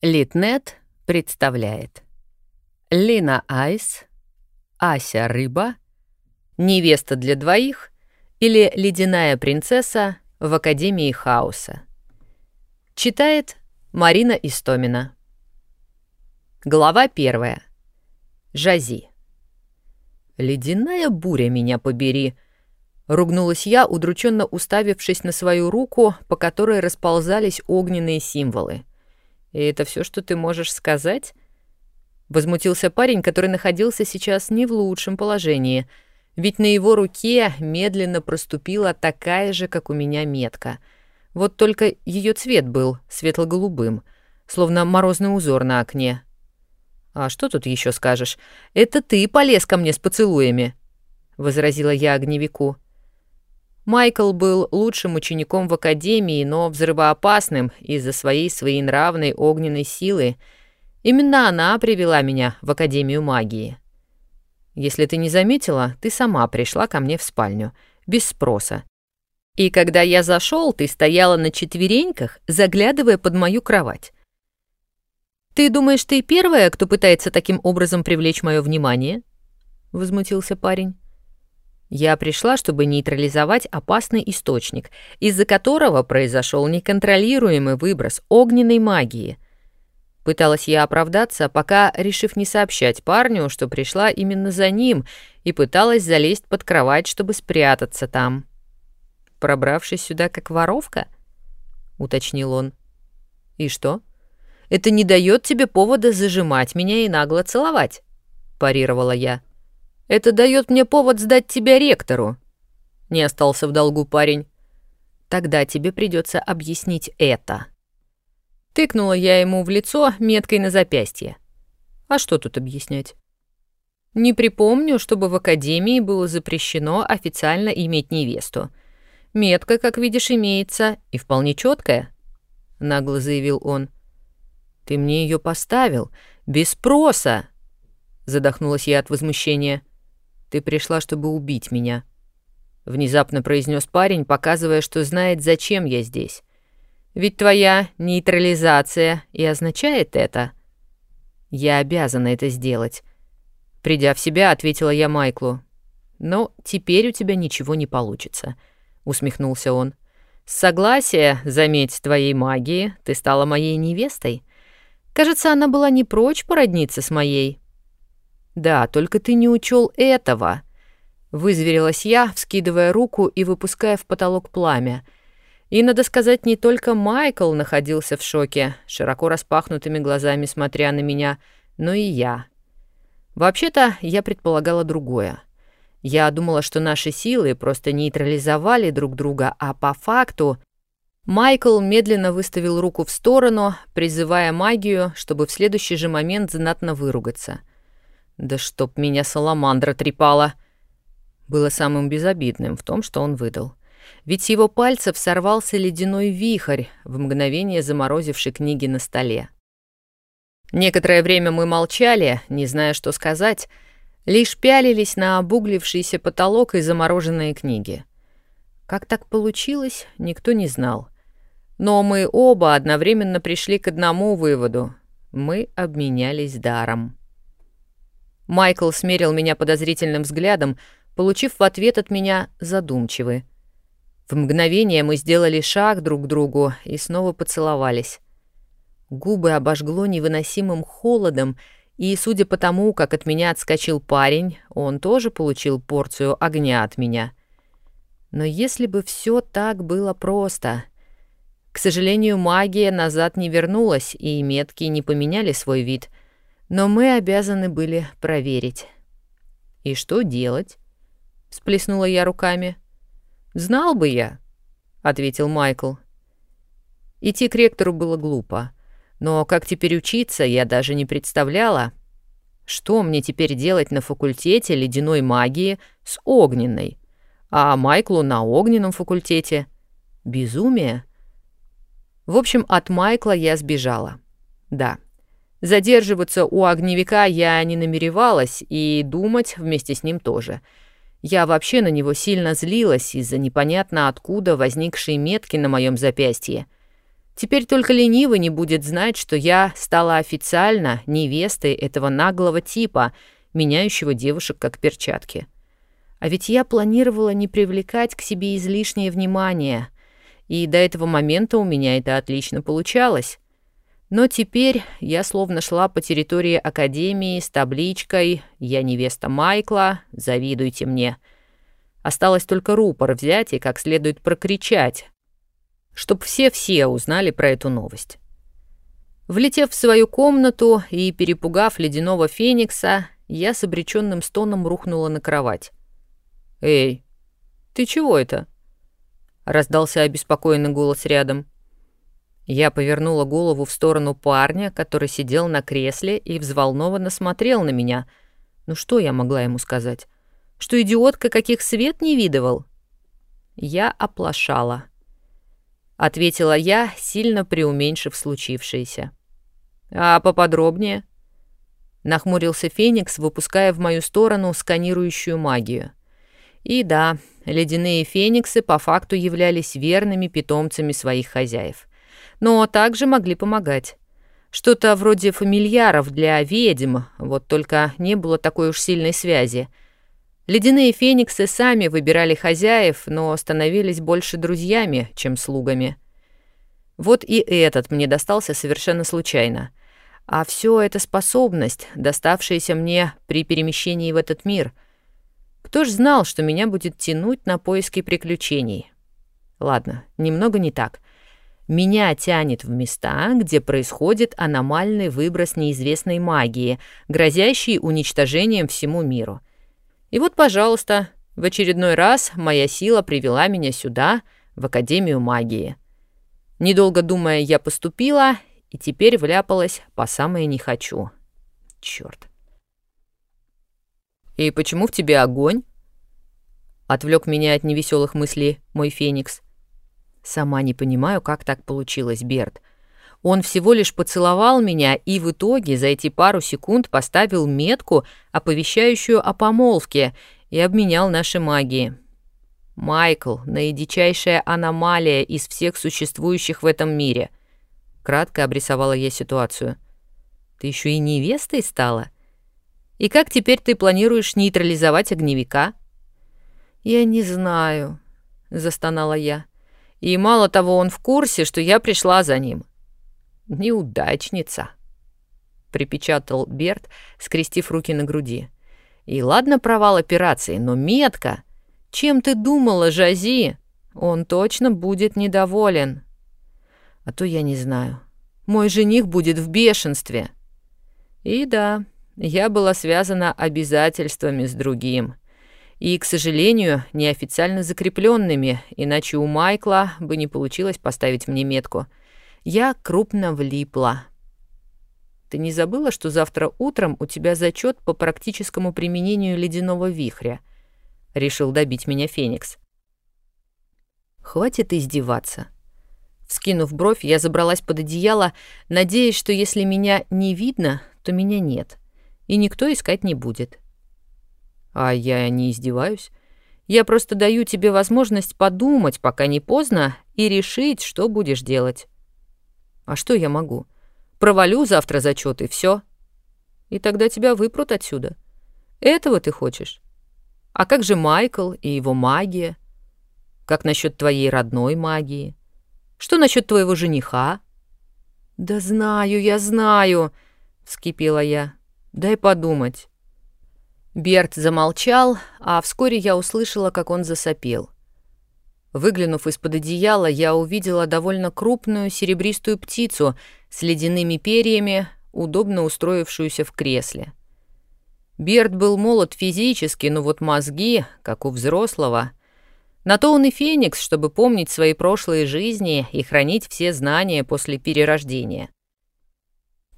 Литнет представляет Лина Айс, Ася Рыба, Невеста для двоих или Ледяная принцесса в Академии Хаоса. Читает Марина Истомина. Глава первая. Жази. «Ледяная буря меня побери!» Ругнулась я, удрученно уставившись на свою руку, по которой расползались огненные символы. «И это все, что ты можешь сказать?» Возмутился парень, который находился сейчас не в лучшем положении, ведь на его руке медленно проступила такая же, как у меня, метка. Вот только ее цвет был светло-голубым, словно морозный узор на окне. «А что тут еще скажешь? Это ты полез ко мне с поцелуями!» — возразила я огневику. Майкл был лучшим учеником в академии, но взрывоопасным из-за своей своенравной огненной силы. Именно она привела меня в Академию магии. Если ты не заметила, ты сама пришла ко мне в спальню, без спроса. И когда я зашел, ты стояла на четвереньках, заглядывая под мою кровать. «Ты думаешь, ты первая, кто пытается таким образом привлечь мое внимание?» — возмутился парень. Я пришла, чтобы нейтрализовать опасный источник, из-за которого произошел неконтролируемый выброс огненной магии. Пыталась я оправдаться, пока, решив не сообщать парню, что пришла именно за ним, и пыталась залезть под кровать, чтобы спрятаться там. «Пробравшись сюда как воровка?» — уточнил он. «И что? Это не дает тебе повода зажимать меня и нагло целовать?» — парировала я. — это дает мне повод сдать тебя ректору. Не остался в долгу парень. Тогда тебе придется объяснить это. Тыкнула я ему в лицо меткой на запястье. А что тут объяснять? Не припомню, чтобы в академии было запрещено официально иметь невесту. Метка, как видишь, имеется, и вполне четкая, нагло заявил он. Ты мне ее поставил без спроса, задохнулась я от возмущения. Ты пришла, чтобы убить меня», — внезапно произнес парень, показывая, что знает, зачем я здесь. «Ведь твоя нейтрализация и означает это». «Я обязана это сделать». Придя в себя, ответила я Майклу. «Но теперь у тебя ничего не получится», — усмехнулся он. «С согласия, заметь, твоей магии, ты стала моей невестой. Кажется, она была не прочь породниться с моей». «Да, только ты не учел этого», — вызверилась я, вскидывая руку и выпуская в потолок пламя. И, надо сказать, не только Майкл находился в шоке, широко распахнутыми глазами смотря на меня, но и я. Вообще-то, я предполагала другое. Я думала, что наши силы просто нейтрализовали друг друга, а по факту... Майкл медленно выставил руку в сторону, призывая магию, чтобы в следующий же момент знатно выругаться. Да чтоб меня саламандра трепала! Было самым безобидным в том, что он выдал. Ведь с его пальцев сорвался ледяной вихрь, в мгновение заморозивший книги на столе. Некоторое время мы молчали, не зная, что сказать, лишь пялились на обуглившийся потолок и замороженные книги. Как так получилось, никто не знал. Но мы оба одновременно пришли к одному выводу — мы обменялись даром. Майкл смерил меня подозрительным взглядом, получив в ответ от меня задумчивый. В мгновение мы сделали шаг друг к другу и снова поцеловались. Губы обожгло невыносимым холодом, и, судя по тому, как от меня отскочил парень, он тоже получил порцию огня от меня. Но если бы все так было просто... К сожалению, магия назад не вернулась, и метки не поменяли свой вид — но мы обязаны были проверить. «И что делать?» — всплеснула я руками. «Знал бы я», — ответил Майкл. Идти к ректору было глупо, но как теперь учиться, я даже не представляла. Что мне теперь делать на факультете ледяной магии с огненной, а Майклу на огненном факультете? Безумие. В общем, от Майкла я сбежала. Да, Задерживаться у огневика я не намеревалась и думать вместе с ним тоже. Я вообще на него сильно злилась из-за непонятно откуда возникшей метки на моем запястье. Теперь только ленивый не будет знать, что я стала официально невестой этого наглого типа, меняющего девушек как перчатки. А ведь я планировала не привлекать к себе излишнее внимание, и до этого момента у меня это отлично получалось. Но теперь я словно шла по территории Академии с табличкой «Я невеста Майкла, завидуйте мне». Осталось только рупор взять и как следует прокричать, чтоб все-все узнали про эту новость. Влетев в свою комнату и перепугав ледяного феникса, я с обреченным стоном рухнула на кровать. «Эй, ты чего это?» — раздался обеспокоенный голос рядом. Я повернула голову в сторону парня, который сидел на кресле и взволнованно смотрел на меня. Ну что я могла ему сказать? Что идиотка каких свет не видывал? Я оплошала ответила я, сильно преуменьшив случившееся. А поподробнее? Нахмурился Феникс, выпуская в мою сторону сканирующую магию. И да, ледяные фениксы по факту являлись верными питомцами своих хозяев. Но также могли помогать. Что-то вроде фамильяров для ведьм, вот только не было такой уж сильной связи — Ледяные фениксы сами выбирали хозяев, но становились больше друзьями, чем слугами. Вот и этот мне достался совершенно случайно. А все это способность, доставшаяся мне при перемещении в этот мир. Кто ж знал, что меня будет тянуть на поиски приключений? Ладно, немного не так. Меня тянет в места, где происходит аномальный выброс неизвестной магии, грозящий уничтожением всему миру — и вот, пожалуйста, в очередной раз моя сила привела меня сюда, в Академию магии. Недолго думая, я поступила и теперь вляпалась по самое не хочу. Чёрт. «И почему в тебе огонь?» Отвлек меня от невеселых мыслей мой феникс. Сама не понимаю, как так получилось, Берт. Он всего лишь поцеловал меня и в итоге за эти пару секунд поставил метку, оповещающую о помолвке, и обменял наши магии. Майкл — наидичайшая аномалия из всех существующих в этом мире. Кратко обрисовала я ситуацию. Ты еще и невестой стала? И как теперь ты планируешь нейтрализовать огневика? Я не знаю, застонала я. И мало того, он в курсе, что я пришла за ним. «Неудачница», — припечатал Берт, скрестив руки на груди. «И ладно провал операции, но метка. Чем ты думала, Жази? Он точно будет недоволен». «А то я не знаю. Мой жених будет в бешенстве». И да, я была связана обязательствами с другим. И, к сожалению, неофициально закрепленными, иначе у Майкла бы не получилось поставить мне метку — я крупно влипла. Ты не забыла, что завтра утром у тебя зачет по практическому применению ледяного вихря? Решил добить меня Феникс. Хватит издеваться. Вскинув бровь, я забралась под одеяло, надеясь, что если меня не видно, то меня нет, и никто искать не будет. А я не издеваюсь. Я просто даю тебе возможность подумать, пока не поздно, и решить, что будешь делать. А что я могу? Провалю завтра зачет и все. И тогда тебя выпрут отсюда. Этого ты хочешь? А как же Майкл и его магия? Как насчет твоей родной магии? Что насчет твоего жениха? Да знаю, я знаю, вскипела я. Дай подумать. Берт замолчал, а вскоре я услышала, как он засопел. Выглянув из-под одеяла, я увидела довольно крупную серебристую птицу с ледяными перьями, удобно устроившуюся в кресле. Берт был молод физически, но вот мозги, как у взрослого. На то он и феникс, чтобы помнить свои прошлые жизни и хранить все знания после перерождения.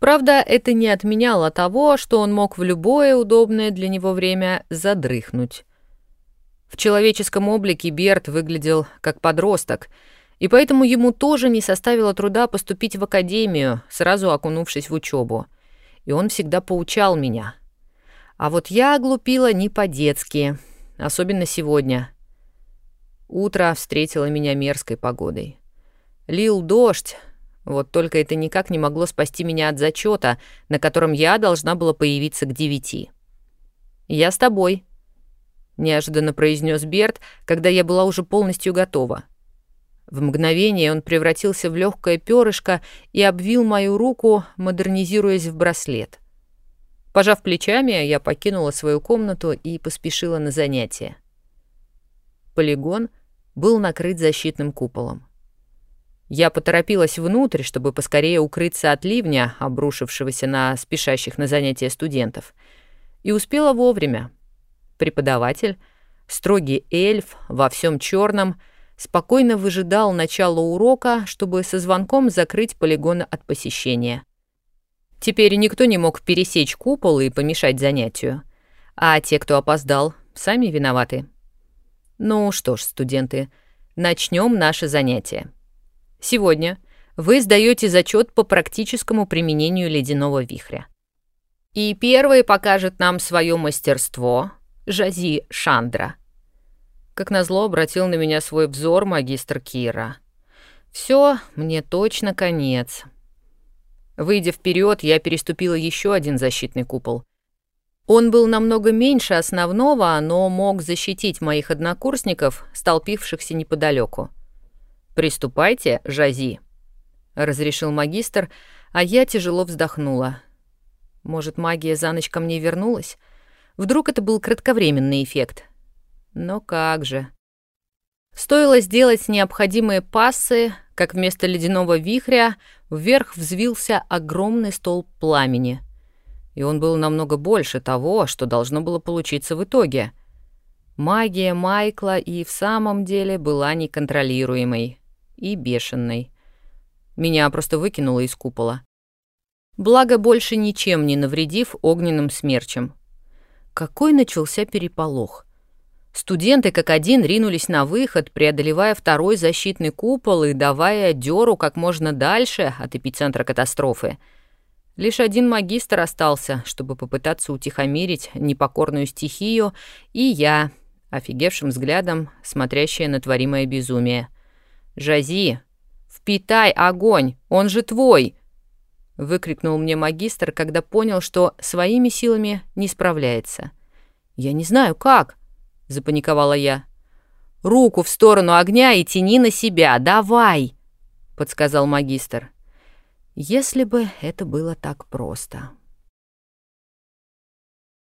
Правда, это не отменяло того, что он мог в любое удобное для него время задрыхнуть. В человеческом облике Берт выглядел как подросток, и поэтому ему тоже не составило труда поступить в академию, сразу окунувшись в учебу. И он всегда поучал меня. А вот я оглупила не по-детски, особенно сегодня. Утро встретило меня мерзкой погодой. Лил дождь, Вот только это никак не могло спасти меня от зачета, на котором я должна была появиться к девяти. «Я с тобой», — неожиданно произнес Берт, когда я была уже полностью готова. В мгновение он превратился в легкое перышко и обвил мою руку, модернизируясь в браслет. Пожав плечами, я покинула свою комнату и поспешила на занятия. Полигон был накрыт защитным куполом. Я поторопилась внутрь, чтобы поскорее укрыться от ливня, обрушившегося на спешащих на занятия студентов, и успела вовремя. Преподаватель, строгий эльф во всем черном, спокойно выжидал начала урока, чтобы со звонком закрыть полигон от посещения. Теперь никто не мог пересечь купол и помешать занятию. А те, кто опоздал, сами виноваты. Ну что ж, студенты, начнем наше занятие. Сегодня вы сдаете зачет по практическому применению ледяного вихря. И первый покажет нам свое мастерство Жази Шандра — как назло, обратил на меня свой взор магистр Кира. Все, мне точно конец. Выйдя вперед, я переступила еще один защитный купол. Он был намного меньше основного, но мог защитить моих однокурсников, столпившихся неподалеку. «Приступайте, Жази», — разрешил магистр, а я тяжело вздохнула. Может, магия за ночь ко мне вернулась? Вдруг это был кратковременный эффект — но как же. Стоило сделать необходимые пассы, как вместо ледяного вихря вверх взвился огромный столб пламени. И он был намного больше того, что должно было получиться в итоге. Магия Майкла и в самом деле была неконтролируемой и бешеной. Меня просто выкинуло из купола. Благо, больше ничем не навредив огненным смерчем. Какой начался переполох — Студенты как один ринулись на выход, преодолевая второй защитный купол и давая дёру как можно дальше от эпицентра катастрофы. Лишь один магистр остался, чтобы попытаться утихомирить непокорную стихию, и я, офигевшим взглядом, смотрящая на творимое безумие. «Жази, впитай огонь, он же твой!» — выкрикнул мне магистр, когда понял, что своими силами не справляется. «Я не знаю, как», запаниковала я. «Руку в сторону огня и тяни на себя, давай!» — подсказал магистр. «Если бы это было так просто».